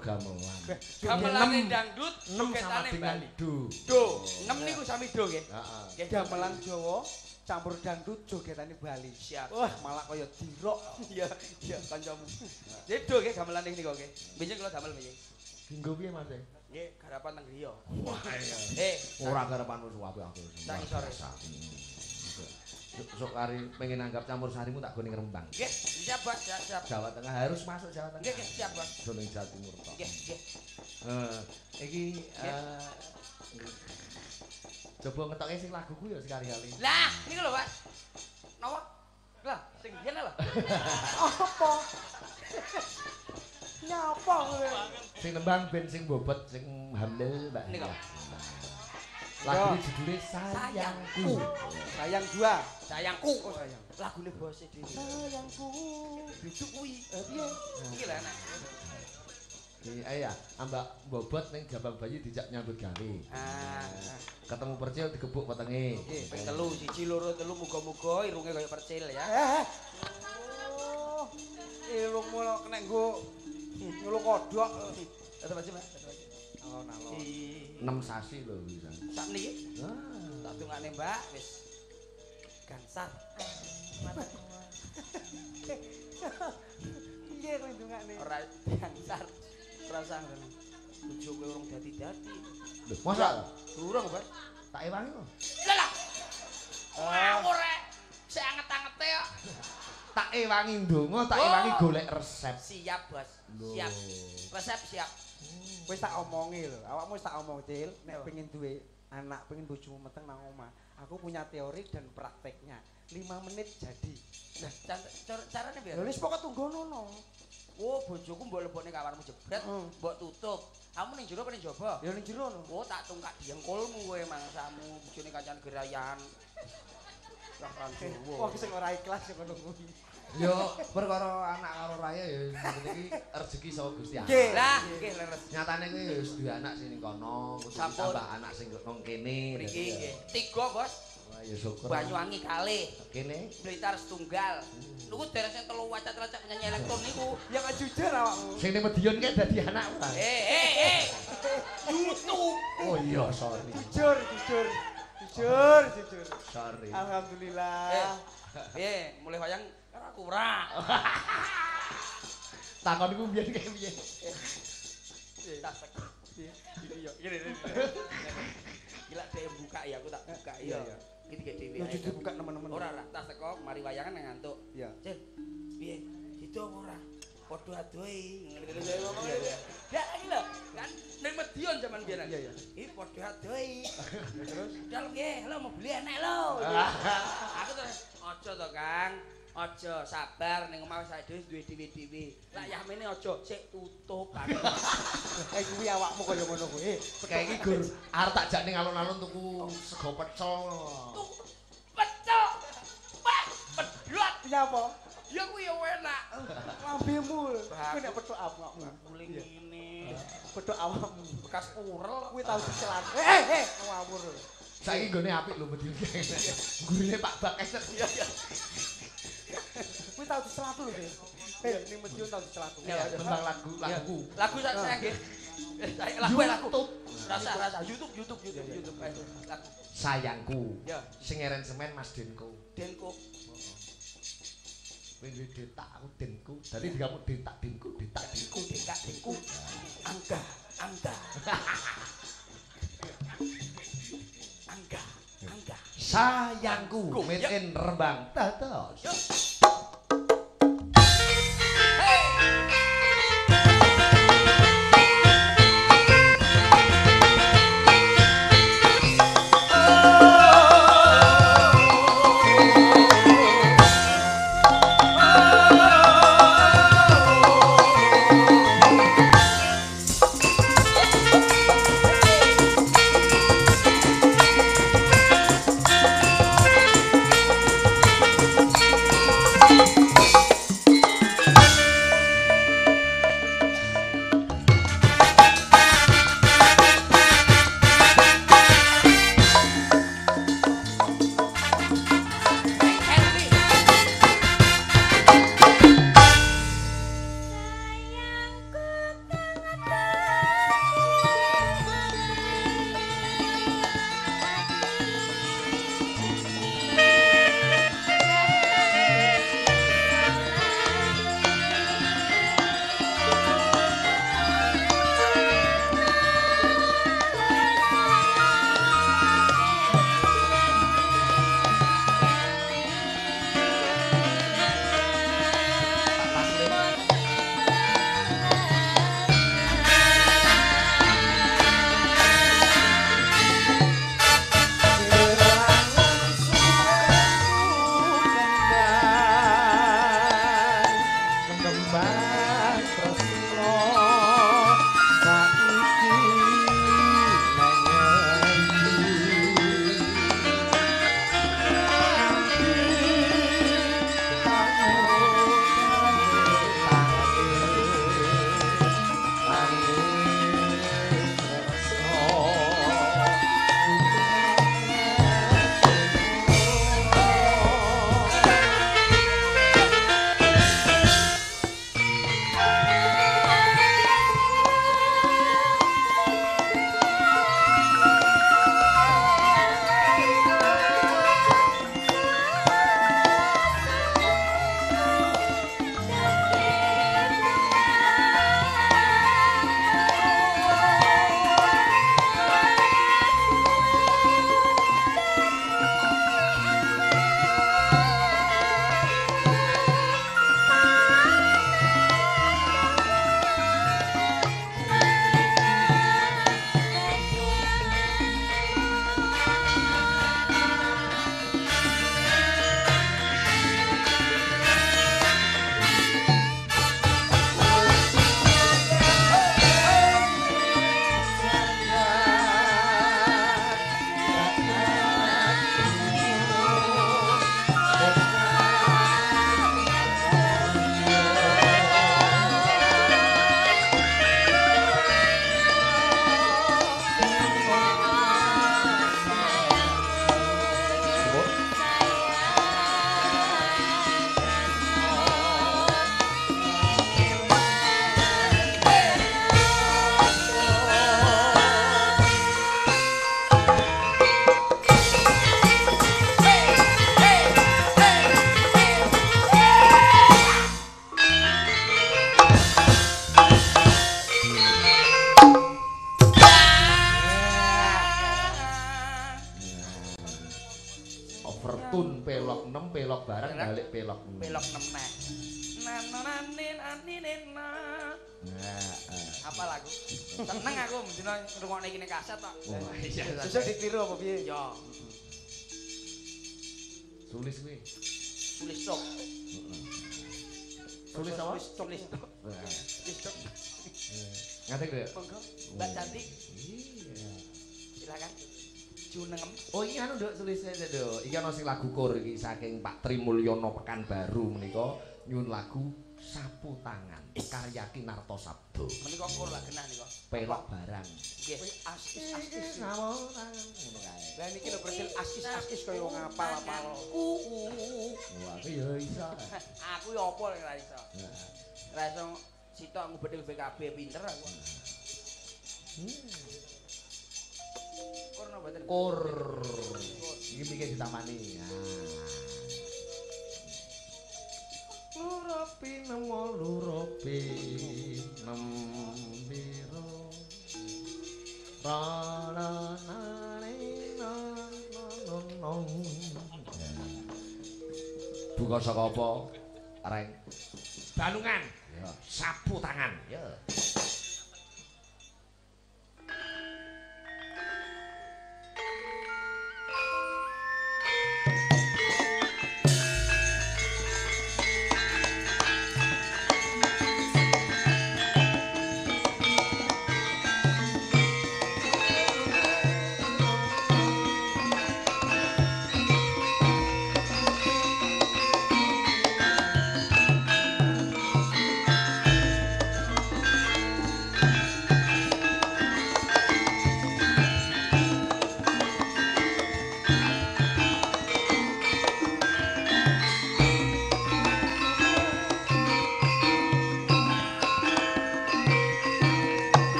gamelan. Gamelane dangdut, dengan Bali. do. Do, 6 niku sami do nggih. Heeh. Nggih, Gamelan Jawa campur dangdut jogetane Bali. Siap. Wah, malah kaya dirok. Iya, iya kancamu. Jadi do nggih gamelan ning niku nggih. Biyen kula damel biyen. Dinggo piye Mas? Nggih, garapan teng griya. Wah, iya. Eh, Ora garepanmu suwape aku. Tak isore. Sok kari pengen anggap campur sarimu tak gone ngrembang. nggih, siap Bos, siap, siap. Jawa Tengah harus masuk Jawa Tengah. Nggih, nggih, siap Bos. Doning Jawa Timur tok. Nggih, nggih. Eh, iki eh coba ngetoke sing laguku ya sekali-kali. Lah, niku lho, Mas. Napa? Lah, sing biyen lho. Apa? Nyapa kowe? Sing nembang ben sing bobot sing hamil Mbak. Niku. Lagu judulnya Sayangku. Sayang dua. Sayangku. Oh, sayang. Lagune bose dhewe. Sayangku. Biduk kuwi. Eh, piye? Iki lho enak. Iki ayo ya, ambak bobot ning jabang bayi dijak nyambut gawe. Ah, Ketemu percil digebuk wetenge. Nggih. ping telu, siji loro telu muga-muga irunge kaya percil ya. Eh. Oh. Irung mulo kena nggo nyuluh kodhok. Tetep aja, Mas. Alon-alon. Di 6 sasi lho bisa. sak niki Ah. tak dungane Mbak wis gansar. Piye kowe ndongakne? Ora gansar. Ora usah ngono. Bojo kowe urung dadi-dadi. Lho, masa Durung, Bos. tak ewangi kok. Lah lah. Ngawur rek. Sik anget-angete kok. Tak ewangi ndonga, tak Oh. ewangi golek resep. Siap, Bos. Siap. Resep siap. Wis tak omongi lho, awakmu wis tak omong, Cil, nek Apa? pengen duwe anak, pengen bojomu meteng nang omah. Aku punya teori dan prakteknya. 5 menit jadi. Nah, car- car- carane? Ya wis pokok tunggono. Oh, bojoku mbok lebokne kawarmu jebret, Hmm. mbok tutup. Kamu ning jero apa ning jaba? Ya ning jero no. Oh, tak tungkak diengkulmu kowe mangsamu, bojone kancan gerayan. Lah kan Wah, sing ora ikhlas ngono kuwi. Yo perkara anak karo raya ya iki rezeki saka Gusti Allah. Nggih. Lah, nggih leres. Nyatane kuwi wis duwe anak sing ning kono, Sampun. tambah anak sing nang kene. Mriki nggih. Tiga, Bos. Wah, ya syukur. Banyuwangi kalih. Kene Blitar setunggal. Niku derek sing telu wacat-wacat penyanyi elektron niku. Ya kan jujur awakmu. sing ning Medion kae dadi anak ora. Eh, eh, eh. YouTube. Oh iya, sorry. Jujur, jujur. Jujur, jujur. Sorry. Ah. Alhamdulillah. Eh, piye? Mulai wayang ora kurang. Takon iku biyen kae piye? Tak yo, gini. Gila dia buka ya, aku tak buka ya. Iki tiga dewe. Ya ae. jujur buka teman-teman. Ora ora, tak teko mari wayangan nang ngantuk. Iya. Cil, piye? Sido apa ora? Padha adohi. Ngene-ngene saya iya. Ya iki lho, kan ning Medion zaman biyen. Iya, iya. Iki padha adohi. Ya, Terus Dal nggih, lho mau beli enek lho. Aku terus aja to, Kang. Aja sabar ning omah wis dhewe duwe dhewe-dhewe. Lah yamene aja sik tutup. eh kuwi awakmu kaya ngono kuwi. Kayak iki gur arep tak jak ning alun-alun tuku sego pecel. Pecel. Wah, pedhot. Nyapa? Ya kuwi ya enak. Lambemu. Kuwi nek petuk awakmu. Muling ngene. Petuk awakmu. Bekas urel. Kuwi tau dicelan. Eh, eh, ngawur. Saiki gone apik lho Medion. Gurine Pak Bakes. Iya, iya. Tau dicelatu lho, Dek. Eh, ning Medion tau dicelatu. Iya, Ya, tentang lagu lagu. Lagu saya saya nggih. Lagu lagu. YouTube. Rasa rasa YouTube YouTube YouTube YouTube. Eh, Lagu. Sayangku. Ya, Sing aransemen Mas Denko. Denko. Kowe duwe detak aku Denku. Dadi digamu detak Denku, detak Denku. Deka Denku. Angga, angga. Angga, angga. Sayangku, Ku, made Rembang. Dados. Mendino ngrungokne iki ning kaset tok. Oh, iya. Sesuk ditiru apa piye? Yo, Tulis kuwi. tulis tok. Tulis apa? Tulis tok. Nah, Tulis tok. Ngerti lho. Monggo. Mbak Cantik, Iya. silakan. Junengem. Oh iya anu nduk tulisnya nduk. Iki ana sing lagu kur iki saking Pak Trimulyono Pekanbaru menika nyun lagu Sapu Tangan karya Kinarto Sabdo. Menika kur lak genah nika. Pelok barang. Nggih, askis. Sapu tangan ngono kae. Lah niki lho bersil askis-askis kaya wong apal-apal. Wah, aku ya iso. Aku yo apa ora iso. Ora iso sitok ngubedil BKB pinter aku. Kur no mboten. Kur. Iki mikir ditamani. Nah. Lurapi nemo lurapi nembiro Rana nani non Buka saka apa? Reng. Balungan. Sapu tangan. Ya. Mas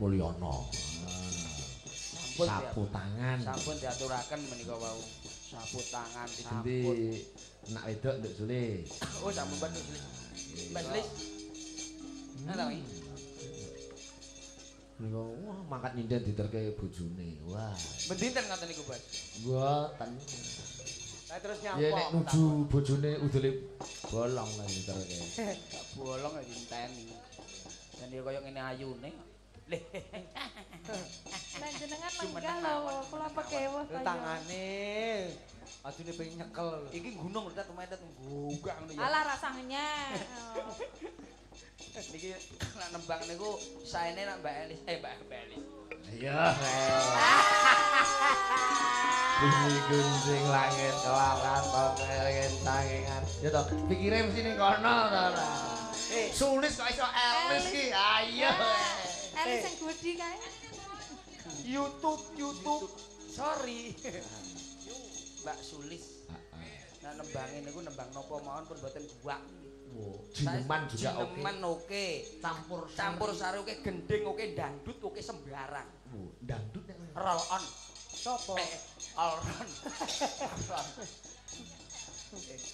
Trimulyono. Sampun Sapu tangan. Sampun diaturaken menika wau. Sapu tangan Endi sampun. nak wedok nduk Sulis. Oh, sampun Mbak Sulis. Mbak Sulis. Nah, tahu iki. Niku wah mangkat nyinden diterke bojone. Wah. Bendinten ngoten niku, Bos. Mboten. Nah terus Ya nyapa. nek nuju bojone udule bolong lah diterke. Gak bolong ya dinteni. Dan dia koyo ngene ayune. Leh, Nek jenengan Cuma menggah nang lho, kula pekeweh Itu tangane. Adune pengen nyekel lho. iki gunung udah tumetet nggugak ngono ya. Alah rasanya. Niki nak nembang niku saene nak Mbak Elis, eh Mbak Mbak Elis. Iya. Bunyi gunjing langit kelawan pengelen tangingan. Ya toh, pikire mesti ning kono to ora. Eh, sulis kok iso Elvis ki. Ayo. Elis sing gudi kae. YouTube, YouTube. Sorry. Mbak Sulis. Nah nembangin niku nembang napa mawon pun mboten guak. Wo, jineman juga oke. Jineman oke. Campur Campur sari oke, gending oke, dangdut oke sembarang. Wo, dangdut yang Roll on. Sopo? Eh, all on. All on.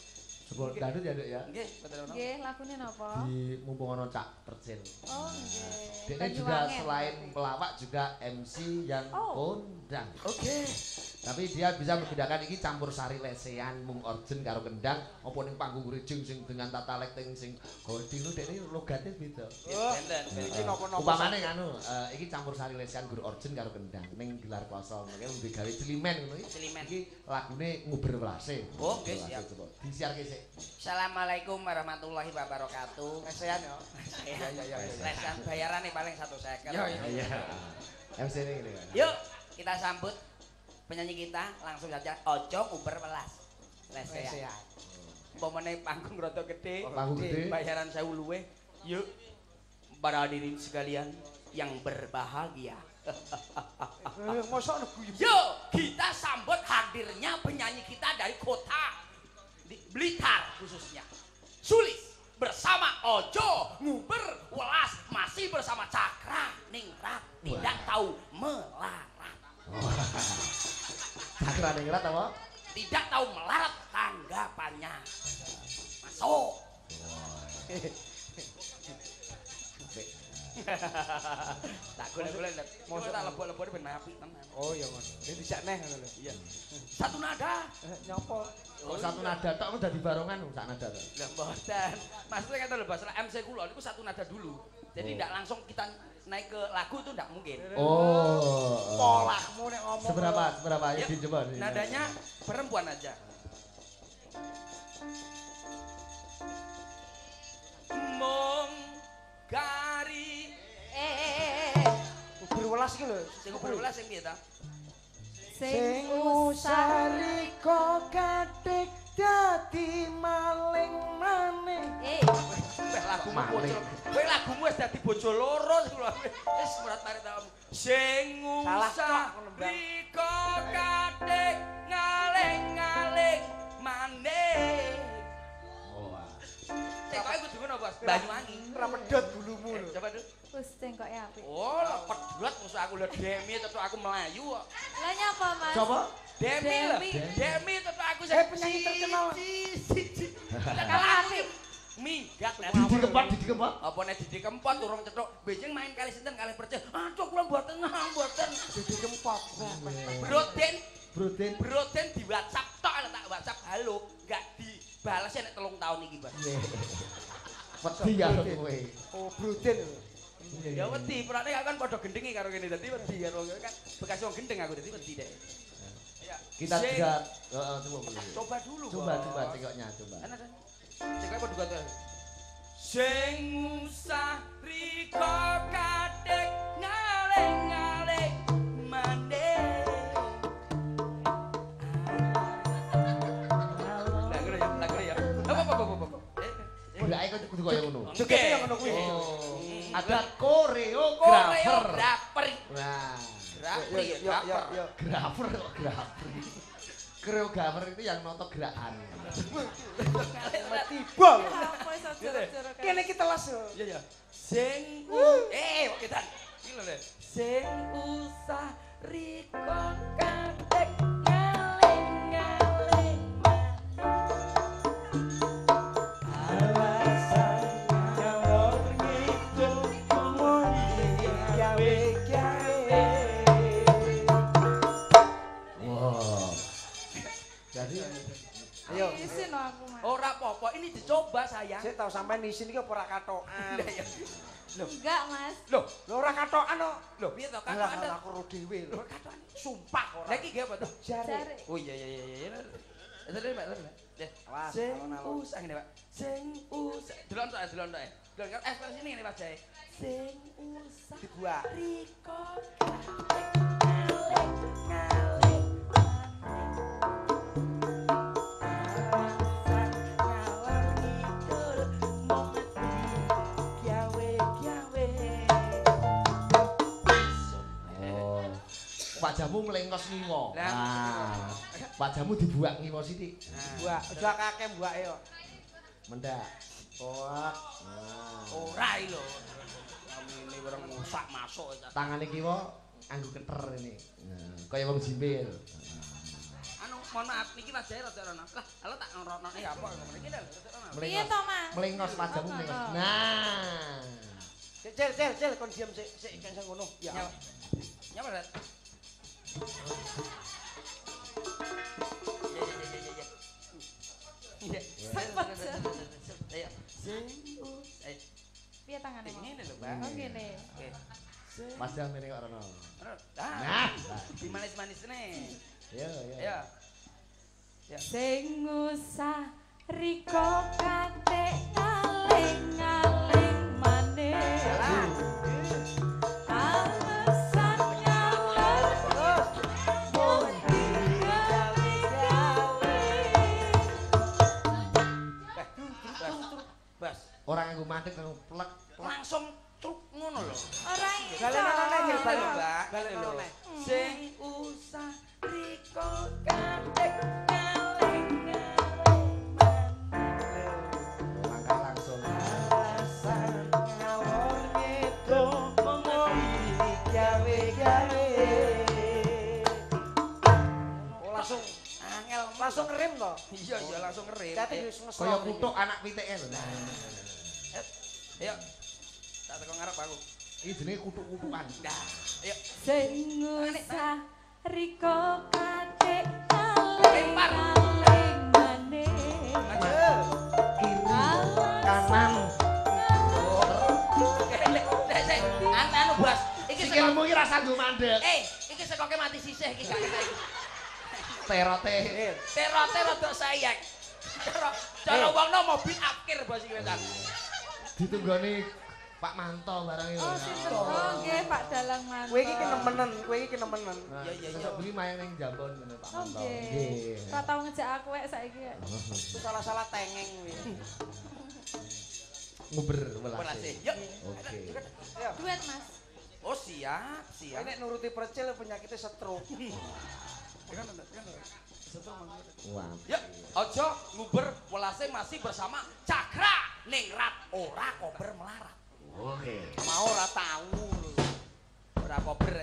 Sebut dangdut ya, Dek ya. Nggih, betul ono. Nggih, lagune napa? Di mumpung ono Cak Percil. Oh, nggih. Dia juga selain pelawak juga MC yang Oh. kondang. Oke. Tapi dia bisa membedakan iki campur sari lesean mung orjen karo kendang apa ning panggung rijing sing dengan tata lekting sing holding lu dekne logate beda. Oh, Benten, iki napa-napa. Upamane nganu, eh, iki campur sari lesean guru orjen karo kendang ning gelar kosong. Makanya mung digawe cilimen ngono iki. Cilimen. Iki lagune nguber welase. Oh, nggih, siap. Coba Disiarke. Assalamualaikum warahmatullahi wabarakatuh. Lesean ya. Ya ya, ya, ya. Lesan bayaran nih paling satu second. Iya. MC ini gini kan. Yuk kita sambut penyanyi kita langsung saja Ojo Uber Welas. Lesean. Pomone panggung rada gede. Oh, panggung gede. Bayaran sewu luwe. Yuk para hadirin sekalian yang berbahagia. Eh. Yuk kita sambut hadirnya penyanyi kita dari kota Blitar khususnya. Sulis bersama Ojo Nguber Welas masih bersama Cakra Ningrat tidak tahu melarat. Cakra ning rat apa? Tidak tahu melarat tanggapannya. Masuk. tak golek-golek mau tak lebok-lebok ben apik tenan. Oh iya ngono. Dadi sak neh ngono lho. Iya. Satu nada. Eh, Nyapa? Kok satu nada tok kok dadi barongan sak nada tok. Lah mboten. Maksudnya kata lho bahasa MC kula niku satu nada dulu. Jadi Oh. tidak langsung kita naik ke lagu itu tidak mungkin. Oh. Polahmu nek ngomong. Seberapa? Seberapa? Ayo Yuk, dicoba. Nadanya perempuan aja. Mong kari Eh, eh, welas iki lho. sing berbelas sing piye ta? Sing usah. kok kadek dadi maling maneh. Eh, Weh lagumu Maling. bocor. Kowe lagumu wis dadi bojo loro. Wis murat mari ta. Sing usah Bang. riko kadek ngaleng-ngaleng maneh. Oh. kowe kudu ngono, Bos. Banyuwangi. Ora pedhot bulumu Eh, lho. Coba dulu. wis cengkoke apik. Oh, lah pedhot musuh aku lho Demi tetep aku melayu kok. Lah nyapa, Mas? Coba. Demi lho. Demi. Demi tetep aku Eh, penyanyi terkenal. Siji. Kalah apik. Minggat nek Didi kempot, didi kempot. apa nek Didi Kempot urung cetok Beijing main kali sinten kali percaya aduh kula mboten ah, mboten Dadi kempot. Broden Broden. Broden di WhatsApp tok tak WhatsApp halo gak dibales nek telung tahun iki Bos Wedi ya kowe. Oh, lho. ya wedi perane aku kan padha gendenge karo kene dadi wedi karo kan bekas wong gendeng aku dadi wedi deh ya Kita juga heeh coba dulu. coba dulu Coba coba cekoknya coba. Ana kan? Cek padha kata. Sing usah riko Kudu koyo ngono. Jogetnya yang ngono kuwi. Oh. Ada koreografer. Koreografer. Nah, Rapri, Yo yo yo rapper. yo. grafer kok grafer. koreografer itu yang noto gerakan. Tiba kayak Kene kita les yo. Iya ya. Sing eh kok kita. Sing usah riko kadek apa-apa, ini dicoba sayang. Saya tahu sampai di sini kok ora katokan. Enggak mas. Loh, Lho ora katokan kok. loh piye to kan Alah ada aku ro dhewe lho. Loh, katokan. Sumpah ora. Lah iki ge apa to? Jare. Oh iya iya iya Mbak, Mbak. Ya. Awas, Sing usah ngene, Pak. Sing usah. Delon tok, delon tok. Delon kan ekspresi ini ngene Pak Jae. Sing usah Dibuak. riko Wajahmu melengkos. Nah. Wajahmu dibuak ngiwo sithik. Buak, aja kakek buake yo. Mendak. Wah. Nah. ora iki lho ini orang musak masuk itu. Tangan iki wo anggo keter ini. Nah, kaya wong jimbel. anu mohon maaf niki Mas Jae rada rono lah halo tak ngrono iki apa ngomong iki lho Piye to mas? Melengkos wajahmu Oh, oh, melengkos. oh. Nah. Cel cel cel kon diam sik sik kan ngono. Ya. nyawa nyawa Ayo. Piye tangane ngene lho, Pak. Oh. Sing- Wajah meneh kok rono. Ah, Nah. di manis-manis nih. Yo yo. Ayo. Sing usah riko kate ngaleng-ngaleng maneh. Orang nganggo mantek nganggo plek. Langsung truk ngono lho. Ora iso. Nek balen, lho, Mbak. Galen Lho. nek. Sing usah riko kadek ngaleng Langkah langsung. Oh Angel langsung ngerem to. Iya iya langsung ngesel. Kaya kutuk anak pitike lho. Nah. Ayo. Tak teko ngarep aku. Iki jenenge kutuk-kutukan. Dah. Ayo. Sing usah riko Lempar. ngaleng-ngaleng maneh. Maju. Kiri, kanan. Eh, Anu Bas, iki. Sikilmu iki rasa nggo mandek. Eh, iki sekoke mati sisih iki gak kena. Terote. Eh, Terote rada sayang. Cara cara wong no mobil akhir bos iki wesan. Ditunggoni Pak Manto barang itu. Oh, sinten? Oh, nggih Pak Dalang Manto. kowe iki kenemenen, kowe iki kenemenen. Iya, iya, iya. sesuk beli main ning Jambon ngene Pak Oh, Manto. nggih. Tak tau ngejak aku wek saiki. ya. Itu salah-salah tengeng kuwi. Nguber Welase. welase. Yuk. Oke. Duet Mas. Oh, siap, siap. nek nuruti percil penyakitnya stroke. Wah. Yuk, ojo nguber welase masih bersama Cakra Ningrat ora kober melarat. Oke. Mau ora tahu. Ora kober.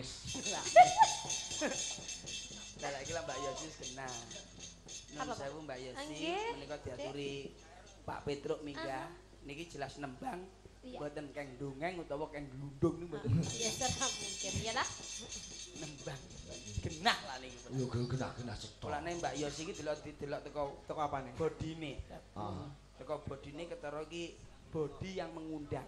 Lamis. Lah lagi lah Mbak Yosi kena Nun Pak? sewu Mbak Yosi menika diaturi Pak Petruk minggah niki jelas nembang mboten keng dongeng utawa keng glundung niku mboten Ya serah mungkin ya lah. nembang genah lah niki Yo genah-genah cetok. Mulane Mbak Yosi iki delok didelok teko Teko apane? bodine. Ah. Teko bodine ketara iki bodi yang mengundang.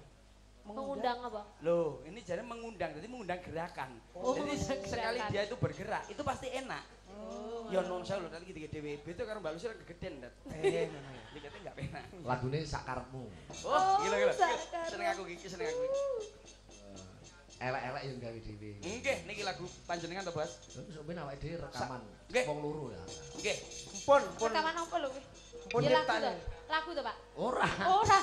Mengundang apa? Loh, ini jadi mengundang, jadi mengundang gerakan. Oh, jadi mengundang sekali gerakan. dia itu bergerak, itu pasti enak. Oh. Ya non saya lho, tadi kita DWB itu karo Mbak Lucy gedean, Dat. Eh, ngono ya. Dikate enggak enak. Lagune sakarepmu. Oh, gila gila. sakarep. Seneng aku iki, seneng aku iki. Elek-elek yo gawe dhewe. Nggih, niki lagu panjenengan to, Bos? Sampeyan awake dhewe rekaman. Nggih. Wong loro ya. Nggih. Pun pun Rekaman apa lho? kuwi? pun Ya lagu to. Pak? Ora. Ora.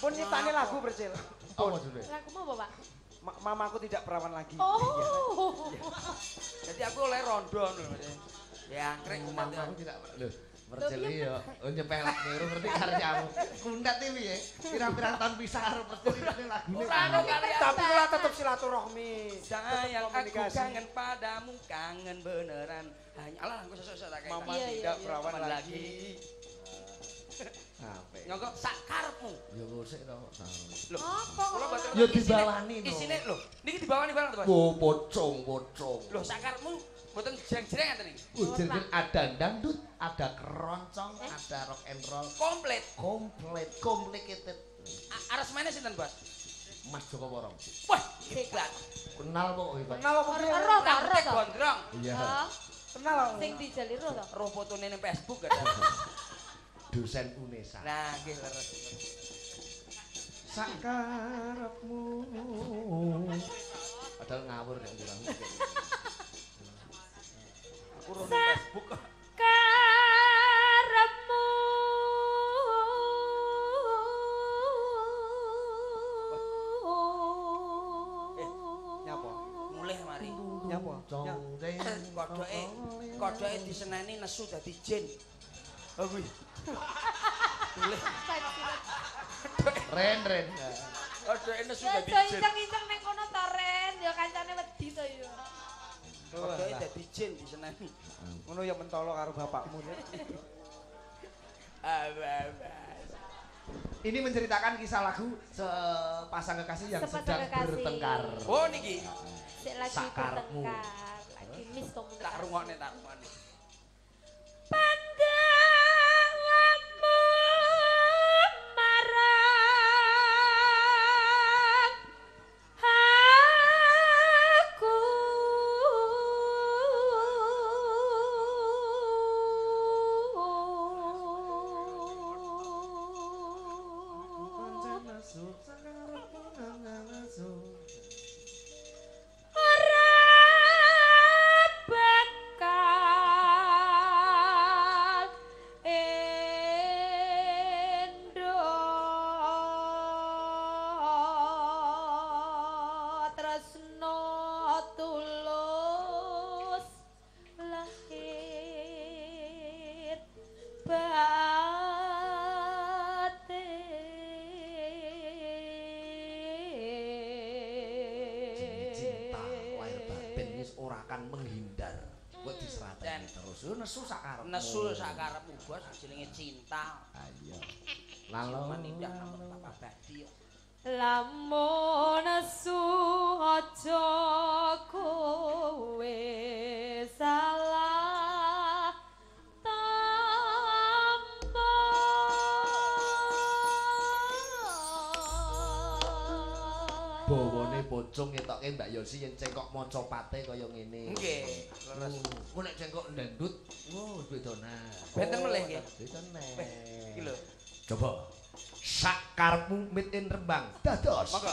Pun nyiptane lagu percil. Apa judulnya? Lagu apa, Pak? Ma- mamaku tidak perawan lagi. Oh. Jadi aku oleh rondo lho. Ya, angkrek Mama aku tidak lho. Perceli yo, oh nyepelak niru ngerti karyamu. Kundat iki piye? Pirang-pirang tahun pisah karo perceli ini lagune. Ora ono kali aku. Tapi kula tetep silaturahmi. Sayang aku komunikasi. kangen padamu, kangen beneran. Hanya alah aku sesuk-sesuk tak kayak Mama tidak perawan lagi. Sampai. Nyogok sak karepmu. Yo sik to. Lho, Apa kok? isine- dibawani to. Isine lho, niki dibawani barang to, Mas? Wo pocong, pocong. Lho, sak karepmu mboten jreng-jreng ngaten iki. Ujar kan ada dangdut, ada keroncong, ada rock and roll, Komplit. komplit, complicated. Ares mainnya sinten, Bos? Mas Joko Borong. Wah, hebat. Kenal kok iki, Pak? Kenal apa piye? Ero to. gondrong. Iya. Oh, Kenal apa? Sing dijaliro to. Roh fotone ning Facebook kan. Dosen UNESA. Nah, nggih leres. Sakarepmu. Padahal ngawur nek bilang. Aku ning Facebook kok. Karepmu. nyapa? Mulih mari. Nyapa? Nyapa? Kodoke kodoke diseneni nesu dadi jin. Oh kuwi. Mulih. Ren, ren. Kodoke nesu dadi aja jin. inceng-inceng ning kono to Ren, ya kancane wedi to ya. Kodoke dadi jin diseneni. Ngono ya mentolo karo bapakmu. Ini menceritakan kisah lagu sepasang kekasih yang Sepasang sedang kekasih. bertengkar. Oh niki Sik lagi bertengkar, lagi tak rungokne tak rungokne. Pocong ngetoke Mbak Yosi yen cengkok maca pate kaya ngene. Nggih, leres. Ku nek cengkok ndandut, wo bedonan. Benten melih nggih. Bedonan. Iki lho. Coba. Sakarepmu mit in Rembang. Dados. Monggo.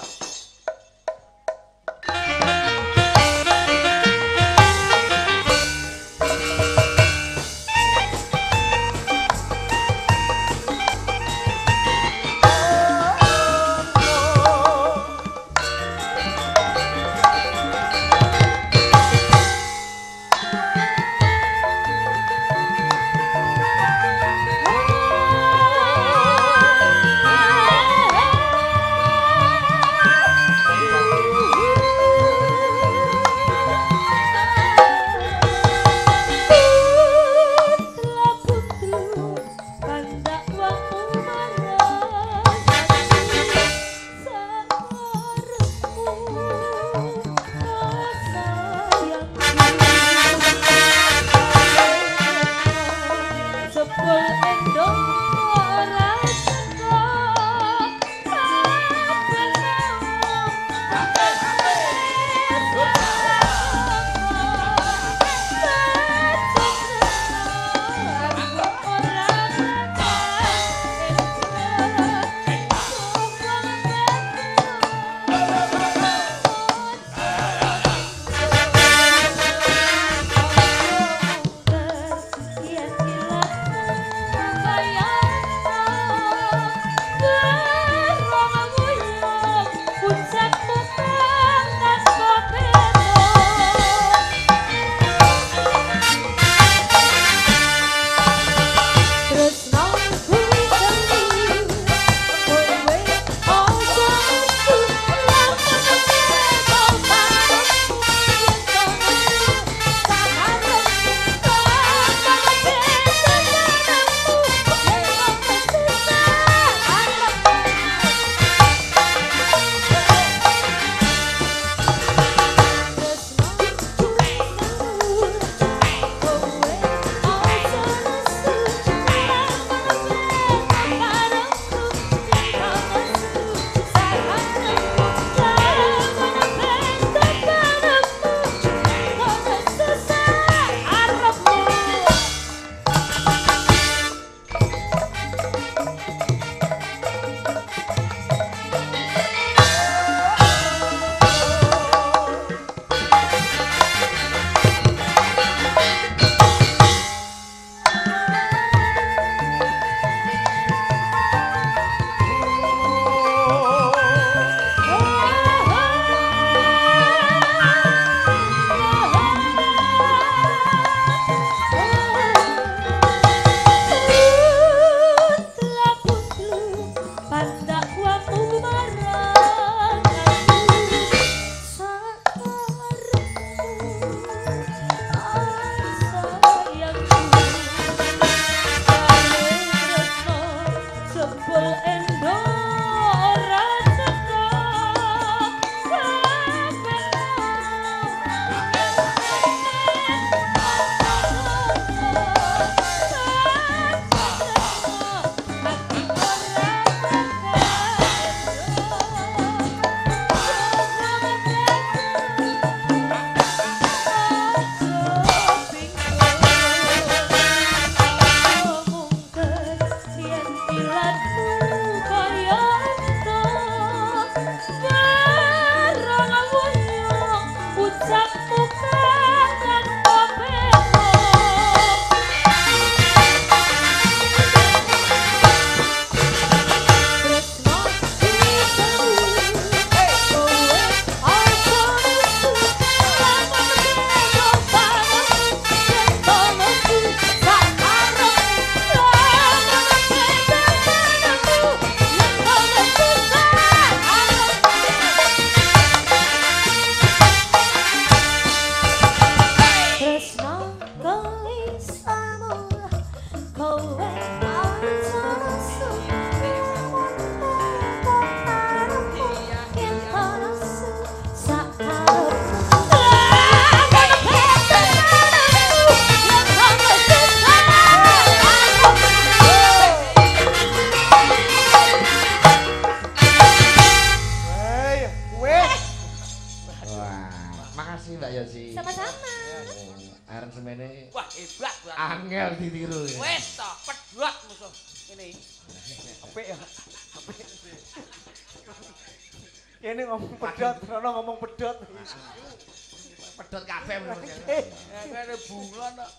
Kene bunglon kok.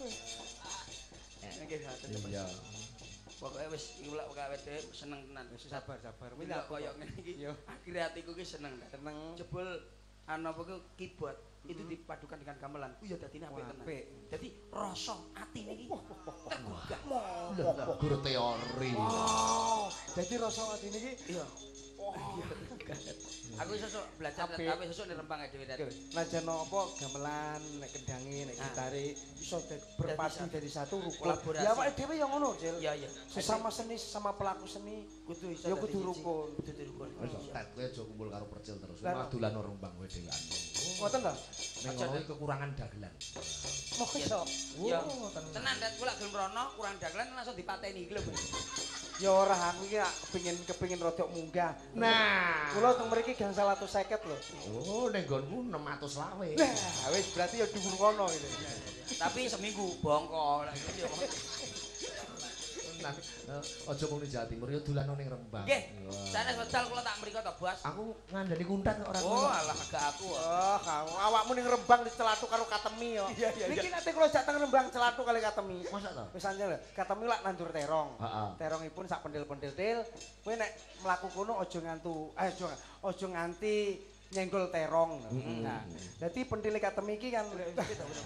Nggih, saten. Iya. Pokoke wis iku lak gawe dhewe seneng tenan. Wis sabar sabar. Wis koyo ngene iki. Akhire atiku ki seneng. Seneng. Jebul ana apa keyboard itu dipadukan dengan gamelan. Ku ya dadine apik tenan. Dadi rasa atine iki tergugah. Lah, guru teori. Oh, jadi rasa atine iki Iya. Aku iso sok belajar tapi sesuk ning Rembang dhewe dadi. najan apa gamelan, nek kendangi, nek Ah. gitare iso berpadu dari satu rukun. Ya awake dhewe yang ngono, Cil. Iya iya. Sesama seni, sesama pelaku seni. Kudu iso Ya kudu rukun. Kudu rukun. Wis tet kowe aja kumpul karo percil terus. Lah, Malah dolan Rembang kowe dhewean. Ngoten ta? Ning ngono iki kekurangan dagelan. Mau iso. Ya. Oh, tenan. Dan kula gelem rono kurang dagelan langsung dipateni iki lho. Ya ora aku iki kepengin kepengin rodok munggah. Nah, Kula teng mriki gangsal 150 lho. Oh, ning nggonku 600 lawe. Lah, wis berarti ya dhuwur kono iki. Tapi seminggu bongko lah gitu ya. Eh, Aja mung ning Jawa Timur ya dolan ning Rembang. Nggih. Sanes wedal kula tak mriko to, Bos. Aku ngandani kuntan kok ora Oh, alah agak aku. Oh, kamu awakmu ning Rembang di celatu karo Katemi yo. Iya, iya, iya. Niki nek kula jak teng Rembang celatu kali Katemi. Masa to? Wis anjel, Katemi lak nandur terong. Terongipun sak pendil-pendil-til. Kowe nek mlaku kono aja ngantu, eh aja aja nganti nyenggol terong. Mm-mm. Nah, dadi pendile Katemi iki kan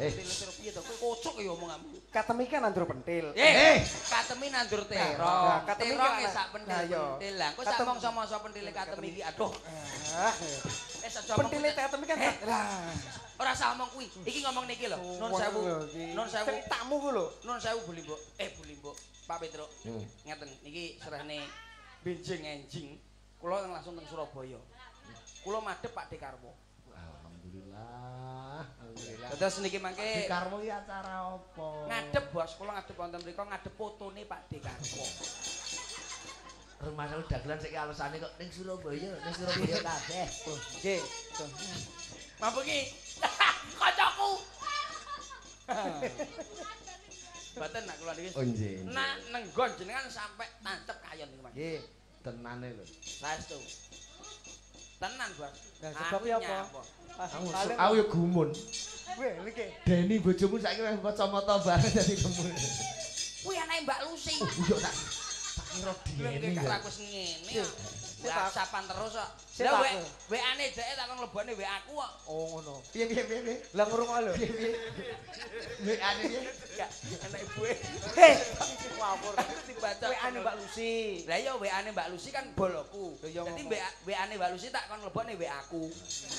Eh. Piye to? Kowe kocok ya omonganmu. Katemi kan nandur pentil. Eh, katemi nandur Nah, terong. katemi terong sak Nah, pentil-pentil lah. Kok sak Katem- mongso-mongso pentile katemi iki. Aduh, eh pendile ngomong- Katemi kan Eh. lah. Ora usah ngomong kuwi. Iki ngomong niki lho. Nun sewu. Nun sewu. Ceritamu ku lho. Nun sewu Bu Limbuk. Eh Bu Limbuk. Pak Petruk. Hmm. Ngeten iki serahne benjing enjing. Kula langsung teng Surabaya. Kula madhep Pak Dekarwo. Alhamdulillah. Alhamdulillah. Terus niki mangke Dekarwo iki acara apa? ngadep Bos, kula ngadep wonten mriku ngadep fotone Pak Dekarwo. Rumah lu dagelan saiki alasane kok ning Surabaya, ning Surabaya kabeh. Nggih. tuh. Mampu ki. Kancaku. Baten nak kula niki. Oh nggih. Nak nenggon jenengan sampai tancep kayon niku Mas. Nggih, tenane lho. Saestu. Tenan, Bos. Nah, sebabnya Artinya apa? Aku aku ya gumun. Weh, niki. Deni bojomu saiki wis kacamata bareng dadi gumun. Kuwi anake Mbak Lucy. Yo tak tak kira Deni. iki ya. karo wis ngene. WhatsAppan terus kok. Lah tak- WA-ne dhek tak nglebone WA aku kok. Oh ngono. Piye piye piye piye. Lah ngrungok lho. Piye piye. WA-ne piye? Enak ibuke. Heh, ngawur. Dibaca. Kowe ane Mbak Lucy. Lah iya WA-ne Mbak Lucy kan boloku. Iya Dadi. WA-ne Mbak Lucy tak kon mlebone WA aku.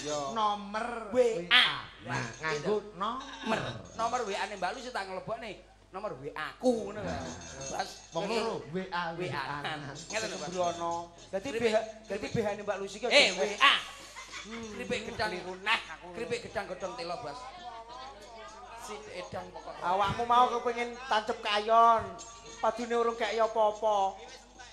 Yo. Nomor WA. Nah, nganggo nomor. Nomor WA-ne Mbak Lucy tak nglebone nomor WA aku ngono lho. Bas Wong loro WA WA. Ngeten lho, Bas. Sembrono. Dadi Keripik. BH, dadi BH-ne Mbak Lucy ki Eh, WA. Keripik gedang keliru nah, keripik gedang godhong telo, Bos. Si edang pokok. Awakmu mau kepengin tancep kayon. Padune urung kaya apa-apa.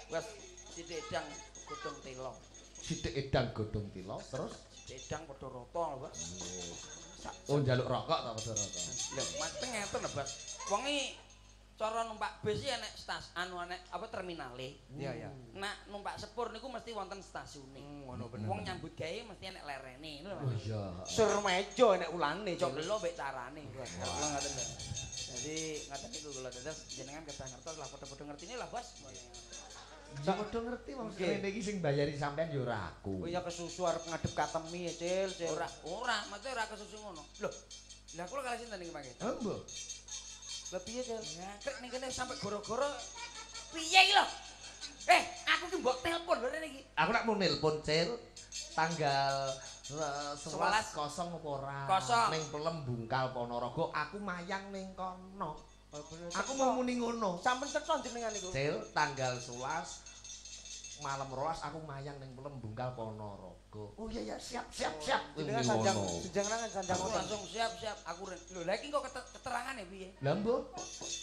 Bos, si edang godhong telo. Sithik edang godhong tilo terus Si edang padha rata lho, Bos. Oh njaluk rokok ta padha rokok. Lho, mateng ngeten lho, Bos. Wong iki cara numpak bis iki enek stas anu enek apa terminale. Iya, iya. Nak numpak sepur niku mesti wonten stasiune. Hmm, ngono bener. Wong nyambut gawe mesti enek lerene. Oh iya. Surmejo nek ulane Cok lho mbek carane. Kula ngoten lho. Jadi ngaten niku kula dados jenengan kedah ngertos lah padha-padha ngertine lah, Bos. Ya padha ngerti wong rene iki sing bayari sampean ya ora aku. Kowe ya kesusu arep ngadep katemi ya, Cil, Cil. Ora, ora, mate ora kesusu ngono. Lho, lah kula kalih sinten iki mangke? Oh, mbok. Lah piye, Cil? Ngakrik ning kene sampe goro-goro piye iki lho? Eh, aku ki mbok telepon lho rene iki. Aku nak mau nelpon Cil tanggal eh, 11 kosong apa ora? Ning Pelem Bungkal Ponorogo aku mayang ning kono. Aku mau muni ngono. sampun cetha jenengan niku. Cil tanggal 11 malam rolas aku mayang ning Pelem Bungkal Ponorogo. Oh iya ya siap siap siap. Jenengan muni sanjang sanjang Aku ngoten. langsung siap-siap aku ren. Lho, lah iki kok kete- keterangane piye? Lah mbok.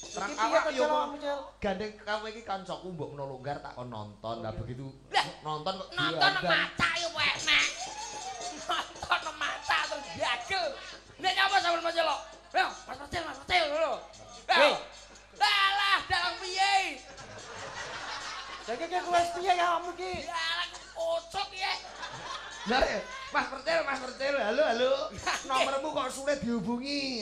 Terang awak yo Cil, mau Cil? gandeng kamu iki kancaku mbok menawa longgar tak kon nonton. Lah begitu Lah, nonton kok Nonton maca yo enak. Nonton maca terus diagel. Nek nyapa sampean Celok? Yo, Mas Pecil, Mas Pecil lho. Hei. Lah, dalang piye? Jadi ki kowe piye ya awakmu ki? Dalang kocok ya. Lah, eh, Mas Percil, Mas Percil, halo, halo. Nomormu kok sulit dihubungi.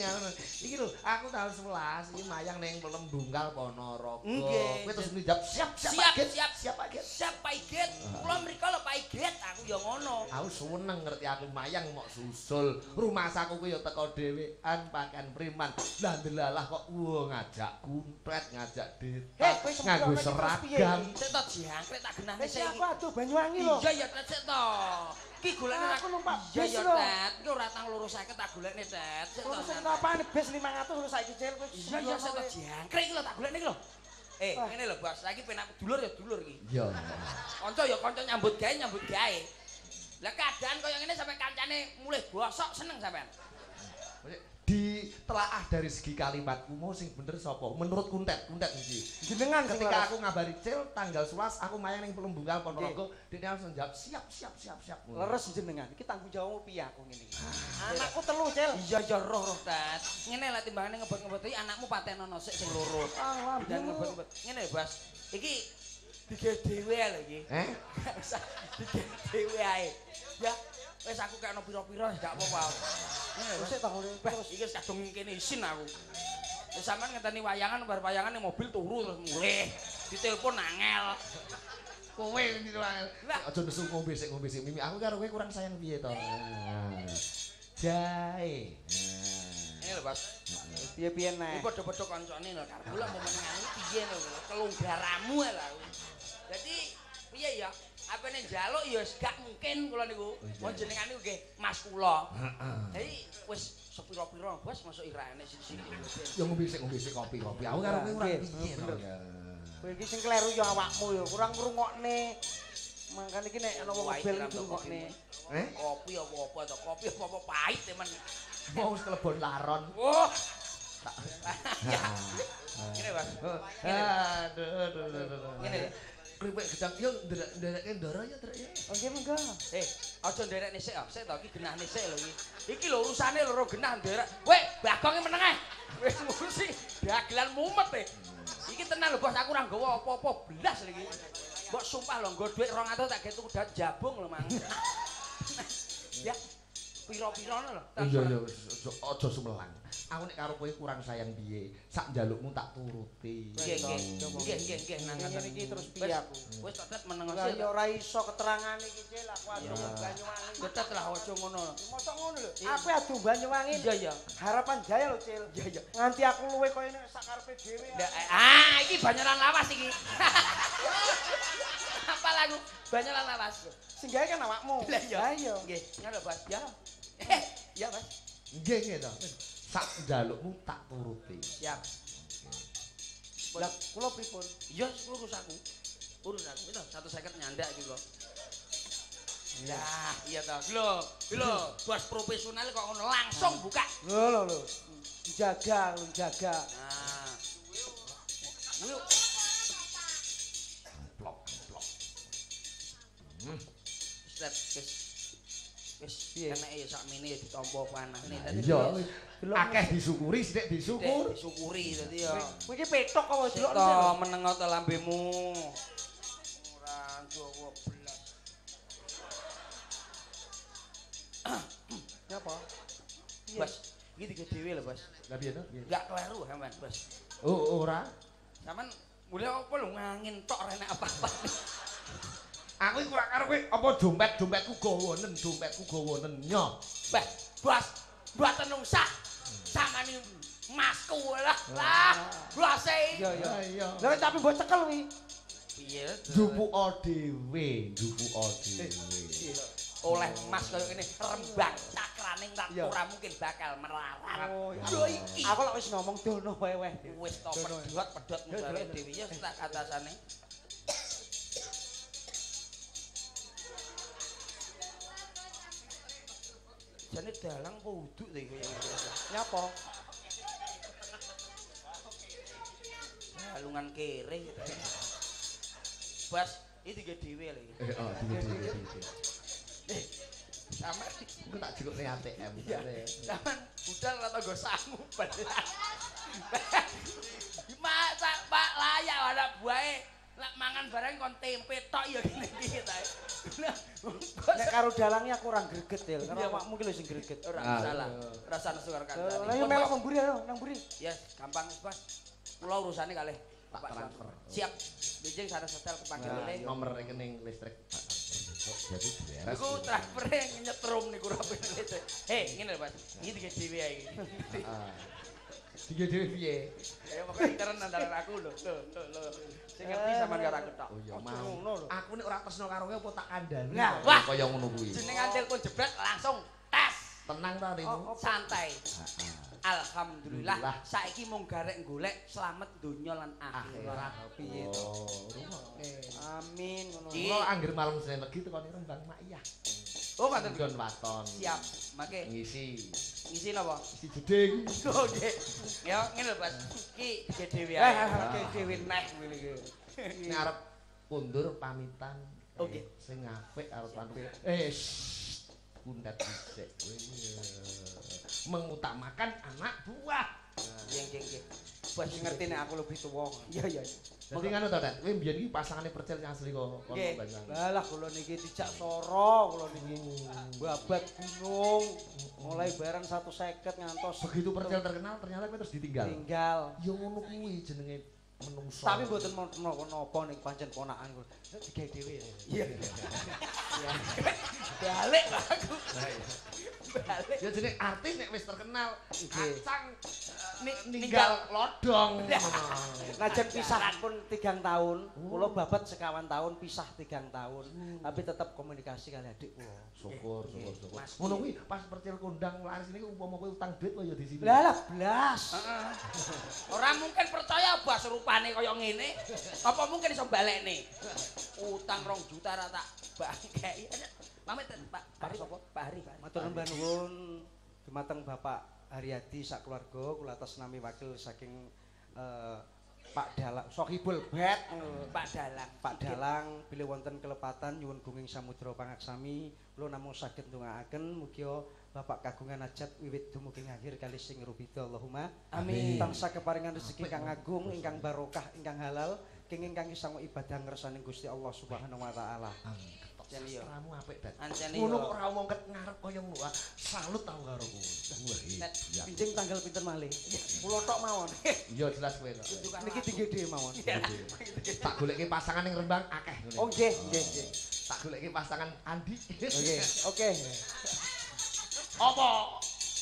Iki lho, aku tahun 11 iki mayang ning Pelem Bungkal Ponorogo. Kowe terus dijawab siap, siap, Siap, siap. siap, Agit. Siap Pak Iget. Kula mriko lho Pak Iget, aku ya ngono. Aku seneng ngerti aku mayang mok susul. Rumah saku ku ya teko dhewean pakaian preman. Lah ndelalah kok wah ngajak kumpret, ngajak detak, kowe sembrono nganggo seragam. Sik to jangkrik tak genahne Wis aku aduh Banyuwangi lho. Iya ya Tet sik to. Ki golekne Aku numpak Iya bis ya lho. Tet, ki ora tang loro 50 tak golekne Tet. Terus Tet. apaan bis 500 lho saiki Cil kowe. Iya ya sik to jangkrik iki lho tak golekne iki lho. Eh, ngene lho Bos, saiki penak dulur ya dulur iki. Iya. Kanca ya kanca nyambut gawe nyambut gawe. Lah keadaan kaya ngene sampe kancane mulih bosok seneng sampean. Ditelaah dari segi kalimatku mau sing bener sapa? Menurut kuntet, kuntet iki. Jenengan sing Ketika aku ngabari Cil tanggal 11 aku mayang ning Pelembungal Ponorogo, dia langsung jawab siap siap siap siap. leres jenengan. Iki tanggung jawabmu piye aku ngene iki. Anakku telu Cil. Iya ya roh roh Tet. Ngene lah timbangane ngebot-ngebot iki anakmu patenono sik sing loro. Ah, Dan ngebot-ngebot. Ngene Bos, iki dhewe lho iki. Eh? Dhewe ae. Ya, wis aku kekno pira-pira gak apa-apa. Ngene lho. Wis tak ngene Bah, terus. iki kadung kene isin aku. Wis sampean ngenteni wayangan bar wayangan ning mobil turu terus mulih. Ditelepon angel. Kowe iki lho. Lah. Aja nesu ngombe sik ngombe sik mimi. Aku karo kowe kurang sayang piye to? Nah. Jae. Ini lho, Bos. Piye-piye nek. padha-padha kancane lho karo kula mau menengani piye lho kelunggaramu lah. Jadi piye ya? Apane njaluk ya wis gak mungkin kula niku. Mun jenengan niku nggih Mas kula. Jadi wis sepira-pira Bos masuk irane sithik-sithik. Ya ngombe sik ngombe. Aku karo kowe kurang Nggih, piye to bener. ya. Kowe iki sing kleru ya awakmu ya, kurang ngrungokne. Mangkane iki nek ana wong Pahit bel ra iki untuk ngrungokne. Eh? Kopi apa-apa to, kopi apa-apa pahit temen. Mau telepon laron. Wah. Ya. Ngene, Bos. Aduh, aduh, aduh, aduh. Kripik gedang yo nderekke ndara ya, Trek ya. Oh nggih monggo. Eh, aja nderekne sik, ah. sik to iki genahne sik lho iki. Iki lho urusane loro genah nderek. Weh, bagonge meneng ae. Wis ngurusi dagelan mumet e. Iki tenan lho, Bos, aku ora nggawa apa-apa blas lho iki. Mbok sumpah lho, nggo dhuwit 200 tak getu kudat jabung lho, Mang. ya. Piro-piro lho. Iya iya wis aja sumelang. Aku nek karo kowe kurang sayang piye, sak njalukmu tak turuti. Nggih, nggih. Nggih, nggih, nggih. Nang Ngene ngoten iki terus piye aku? Wis tak tet meneng Lah ya ora iso keterangan iki Cil, aku adu. Banyuwangi. Tetet lah aja ngono. Mosok ngono lho. Aku adu Banyuwangi. Iya, iya. Harapan Jaya lho Cil. Iya, iya. Nganti aku luwe koyo nek sakarepe dhewe. Ndak, eh, ah, iki banyaran lawas iki. Apa lagu? Banyaran lawas. Sing gawe kan awakmu. Lah iya. Lah iya. Nggih, ngono, Bos. Ya. Eh, ya, Bos. Nggih nggih to. Sak njalukmu tak turuti. Siap. Lah kula pripun? Ya, urus aku. Urus aku. Itu satu seket nyandak iki lho. Lah, iya toh. Lho, lho, bos profesional kok ngono langsung buka. Lho lho lho. Jaga, lho jaga. Nah. Yuk. Plok plok. Hmm. Step, wis. wis Piye? enek ya sakmene ya ditampa panahne dadi Iya, akeh disyukuri sithik disyukur. disyukuri dadi ya Kowe iki petok apa delok to menengo to lambemu. Ora Jawa belas. Nyapa? Bos, iki tiga dhewe lho, Bos. Lah piye to? Enggak kleru sampean, Bos. Oh, ora. Sampean mulai apa lho ngangin tok renek apa-apa. Aku iki ora karo kowe apa dompet-dompetku gawonen, dompetku gawonen nyo. Bah, Bos, mboten usah. Samane masku lah. Lah, e. Iya iya. iya. Lah tapi mbok cekel wi. Piye? Njupuka dhewe, njupuka dhewe. oleh emas kaya ngene rembang cakraning Iya. ora mungkin bakal melarat. Oh. Lho iki Aku lek wis ngomong dono wae-wae. wis to Dono. pedhot pedhot Yo, musawe dono. dhewe ya tak atasane. Jane dalang apa uduk to iki kaya ngene. Nyapa? Halungan kere. Bas, iki tiga dhewe lho. Eh, oh, dhewe dhewe. Eh, sampean Aku tak jukuk ning ATM. Sampean budal atau go sangu. Masa Pak layak ada buahe lek mangan barang kon tempe tok ya ngene iki ta. Nek karo dalangnya aku orang greget ya, Pak. awakmu ki lho sing greget. Ora Ah, salah. iya. Rasa nesu karo Lah kancane. yo melok nang mburi ayo, nang mburi. Yes, gampang Mas. Kula urusane kalih Tak Pak transfer. Siap. Bijing sana setel kepanggil Nah, oleh. Nomor rekening listrik. Oh, Jadi beres. Iku transfer nyetrum niku rapi itu. Hei, ngene lho, Mas. Iki tiga dhewe ae iki. Ah. Tiga dhewe piye? Ya pokoknya intern andalan aku lho. Lho, lho, lho. Sing ngerti sampean karo aku tok. Oh iya Ojo mau. ngono lho. Aku nek ora tresno karo kowe apa tak kandhani. Nah, wah. kaya ngono kuwi. Jenengan telepon jebret langsung tes. Tenang ta niku. oh. Santai. Heeh. Alhamdulillah saiki mung garek golek slamet donya lan akhirat. Akhirat. Piye to? Oh. Amin ngono. Kula anggere malam Senin legi tekone Rembang Maiyah. Oh, ngoten. Nggon waton. Siap. Make Ngisi. ngisi napa? Isi jeding. Oh, nggih. Ya ngene lho, Mas. Tiga dhewe ae. oke dhewe nek ngene iki. Nek arep kundur pamitan. Oke. Sing apik arep anu. Eh. Kundat dhisik. Kowe eh, mengutamakan anak buah. Nggih, nggih, nggih. Bos ngerti nek aku lebih tuwa. Iya iya. Jadi ngono to, Dat. Kowe mbiyen iki pasangane percil sing asli kok kono Nggih. Banyuwangi. Lah lah kula niki dijak soro kula niki. Babat gunung mulai barang 150 ngantos Begitu percil terkenal ternyata kowe terus ditinggal. tinggal. Ya ngono kuwi jenenge menungso. Tapi mboten napa-napa ning pancen ponakan kula. Digawe dhewe. Iya. Balik aku. Balik. Ya jenenge artis nek wis terkenal kacang Ning ninggal lodong. Najan pisah pun tigang tahun, kula babat sekawan tahun pisah tigang tahun, tapi tetap komunikasi kali adik kula. Syukur, syukur, syukur. Mas. Ngono kuwi pas percil kondang laris niku umpama kowe utang duit kok ya di sini. Lah blas. Heeh. Ora mungkin percaya bas rupane kaya ngene. Apa mungkin iso balekne? Utang rong juta ra tak bangkei. Pamit Pak. Pak sapa? Pak Hari. Hari. Matur nuwun dumateng Bapak Haryadi sak keluarga kula atas nami wakil saking eh, Pak Dalang Sohibul Bet Pak Dalang. Pak Dalang bilih wonten kelepatan nyuwun gunging samudra pangaksami kula namung saged ndongaaken mugi Bapak kagungan ajat wiwit dumugi akhir kali sing rubida Allahumma Amin. tansah keparingan rezeki kang agung ingkang barokah ingkang halal kenging kangge sangu ibadah ngersaning Gusti Allah Subhanahu wa taala Amin. Jan iya. sastramu apik. Ancene Ngono yo. kok ora omong ket ngarep kaya ngono. ah. Salut tau karo kowe. Wah, pinjing tanggal pinten malih kula tok mawon Iya jelas kowe kok. Tunjukkan niki tinggi dhewe mawon. Tak goleki pasangan ning Rembang akeh ngene. Oh nggih, nggih, nggih. Tak goleki pasangan Andi. Oke, oke. Apa?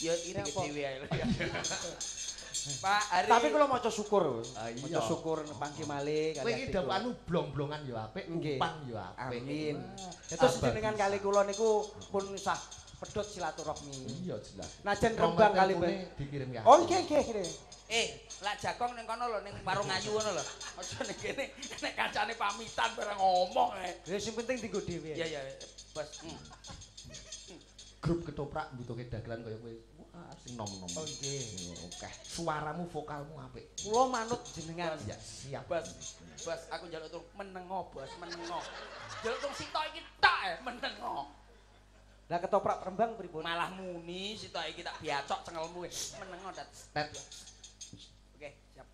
Ya ini apa? dhewe ae. Pak Hari. Tapi kula maca syukur. Ah. Maca syukur pangki malih Kowe iki dapanu blong-blongan ya apik, umpan ya apik. Amin. Wah, Terus jenengan bisa. kali kula niku pun sah pedhot silaturahmi. Iya jelas. Najan Nomor Rembang kali ben. dikirim ya. Oh nggih nggih nggih. Eh, lak jagong ning kono lho ning warung ayu ngono lho. Aja ning kene nek kancane pamitan bareng ngomong ae. Ya sing penting dienggo dhewe. Iya iya, Bos. Hmm. Grup ketoprak mbutuhke dagelan kaya kowe. Nom-nom. Oh nggih. Oke. Suaramu, vokalmu apik. Kula manut jenengan. Ya, siap. Bos, bos aku njaluk tur menengo, Bos, menengo. Njaluk tur sitok iki tok eh menengo. Lah ketoprak Rembang pripun? Malah muni sitok iki tak biacok cengelmu. Meneng dat. Tet. Oke, siap.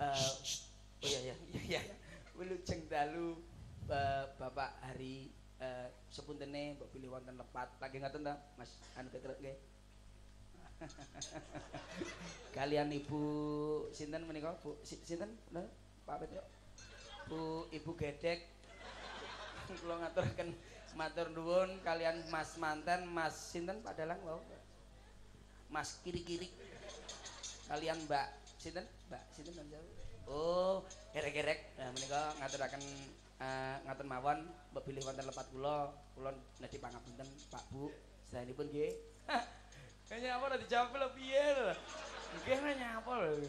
Eh, oh iya iya iya iya. Wilujeng dalu eh, Bapak Hari eh sepuntene mbok pilih wonten lepat. Lagi ngaten ta, Mas Anu Petruk nggih. Kalian Ibu sinten menika? Bu si- sinten? Pak Petruk. Bu Ibu Gedek. Kula ngaturaken matur nuwun kalian Mas manten, Mas sinten Pak Dalang wau. Mas kiri-kiri. Kalian Mbak sinten? Mbak sinten Mbak Jawa? Oh, gerek-gerek. Nah, menika ngaturaken eh, ngaten mawon mbok bilih wonten lepat kula. Kula nedhi pangapunten Pak Bu. Sedayanipun nggih. Kayaknya apa udah dijawab lho piye lho. Nggih nyapa lho.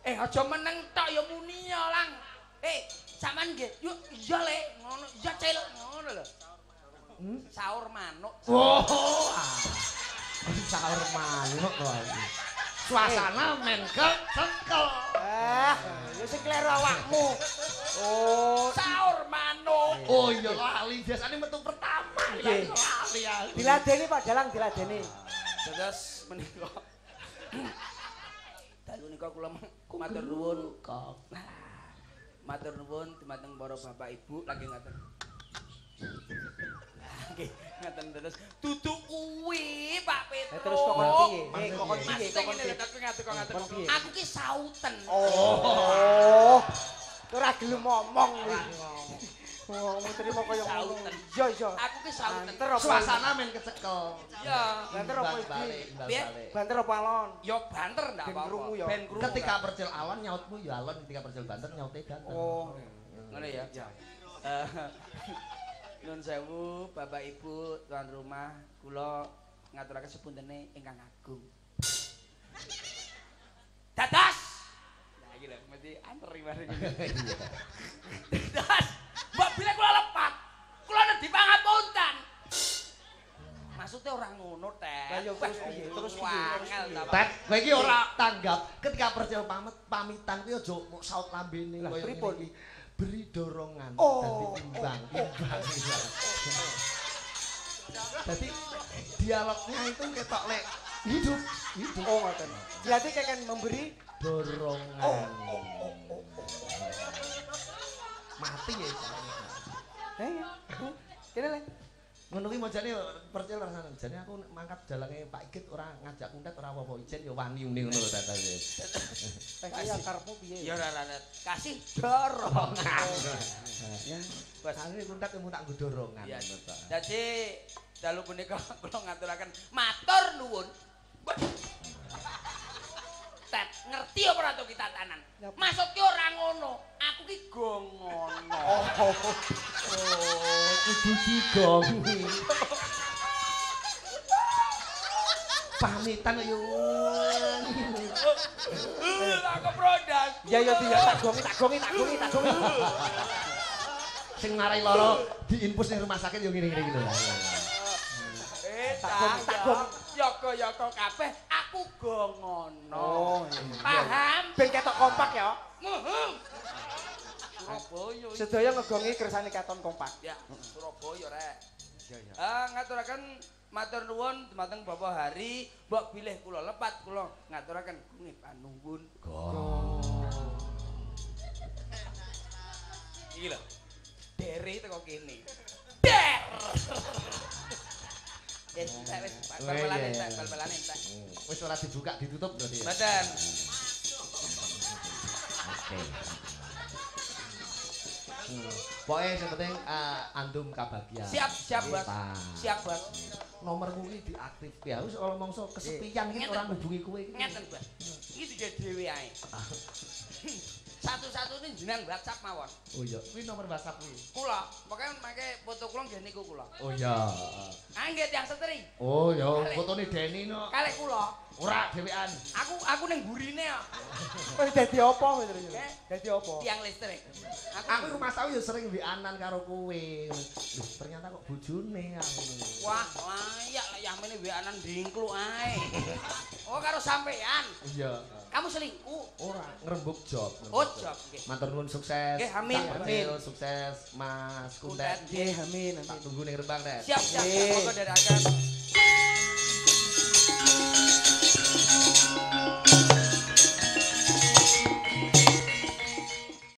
Eh aja meneng tok ya muni ya lang. Eh, sampean nggih. Yuk iya le, ngono. Iya cil, ngono lho. Hmm? Saur manuk. Oh. ah. Saur manuk kok. Suasana men ke cekel. Ah, ya sing kleru awakmu. Oh, Saur manuk. Oh iya lali biasane metu pertama Nggih. ya. diladeni Pak Dalang diladeni. Terus menika. Dalu nika kula matur nuwun. kok. Matur nuwun dumateng para bapak ibu lagi ngaten. Nggih, ngaten terus. Dudu kuwi Pak Petruk. Eh, terus kok piye? Eh, Maksudnya kok piye? piye? Mas Kok piye? tapi ngaten kok ngaten. Piye? Aku ki sauten. Oh. Ora gelem ngomong kuwi. Wong terima kaya ngono. Iya iya. Aku ki sauten. Suasana men kecekel. Iya. Banter apa iki? Piye? Banter apa alon? Yo banter ndak apa-apa. ya. Ben krungu. Ketika percil alon nyautmu ya alon, ketika percil banter nyaute banter. Oh. Ngono ya. Eh, Nun sewu Bapak Ibu tuan rumah kula ngaturaken sepuntene ingkang agung. Dados. Nah iki lho mesti antri bareng iki. Bilih kula lepat. Kula nedhi pangapunten. Maksudnya orang ngono, Teh. Lah, ya, terus piye? Terus piye? Tet, kowe iki ora tanggap ketika percil pamit pamitan kuwi aja mok saut lambene Lah, koyo pripun? iki. Beri dorongan Oh. dadi imbang, imbang. Jadi dialognya itu ketok lek hidup, hidup Oh ngoten. Berarti kayak kan memberi dorongan. Oh, Mati ya. Kene le. Ngono kuwi mojane percil rasane. Jane aku mangkat dalange Pak Igit ora ngajak kuntet ora apa-apa ijen ya wani muni ngono lho tata. Eh, iya karepmu piye? Ya ora ora. Kasih dorongan. Ya, Bos. Sare kuntet mu tak nggo dorongan. Iya. Jadi dalu punika kula ngaturaken matur nuwun. Tet, ngerti apa ora to kita tanan? Ya. Maksudke ora ngono. Aku ki go ngono. Oh, oh, Oh, kudu digongi. Pamitan yo. Lah keprodang. Ya ya dia tak gongi, tak gongi, tak gongi, tak gongi. Sing marai loro diinpus ning rumah sakit yo ngene-ngene lho. Eh, Tak tak gongi, tak gongi. Yoko-yoko kabeh aku go ngono. Oh, iya. Paham? Ben ketok kompak ya. Muhum. Surabaya. Sedaya ngegongi kersane katon kompak. Ya, Surabaya rek. Iya iya. Ah ngaturaken matur nuwun dumateng Bapak Hari, mbok bilih kula lepat kula ngaturaken kuwi panuwun. Iki lho. Dere teko kene. Der. Entek, wis, bal-balan entek, bal-balan entek. Wis ora dibuka ditutup berarti ya. Badan. Oke. Hmm. Pokoknya yang penting eh, andum kebahagiaan. Siap, siap, Bos. Siap, Bos. Nomor kuwi diaktif ya. Wis kalau mongso kesepian iki orang hubungi kowe iki. Ngeten, Bos. Iki dhewe ae. Satu-satunya jeneng WhatsApp mawon. Oh iya, kuwi nomor WhatsApp kuwi. Kula, makanya make foto kula nggih niku kula. Oh iya. Angge tiyang setri. Oh ya, Kalih. fotone Deni no. Kalih kula. Ora dhewean. Aku aku ning burine kok. Wis dadi apa wis terus? Dadi apa? Tiang listrik. Aku rumah sawu ya sering wianan karo kowe. Loh, ternyata kok bojone aku. Wah, layak lah yamene weanan dingklu ae. Oh, karo sampean. Iya. Kamu selingkuh. Ora ngrembug job. Oh, job nggih. Matur nuwun sukses. Nggih, amin, amin. Sukses Mas Kuntet. Nggih, amin Tak tunggu ning Rembang, Tet. Siap, siap. Monggo dherekaken.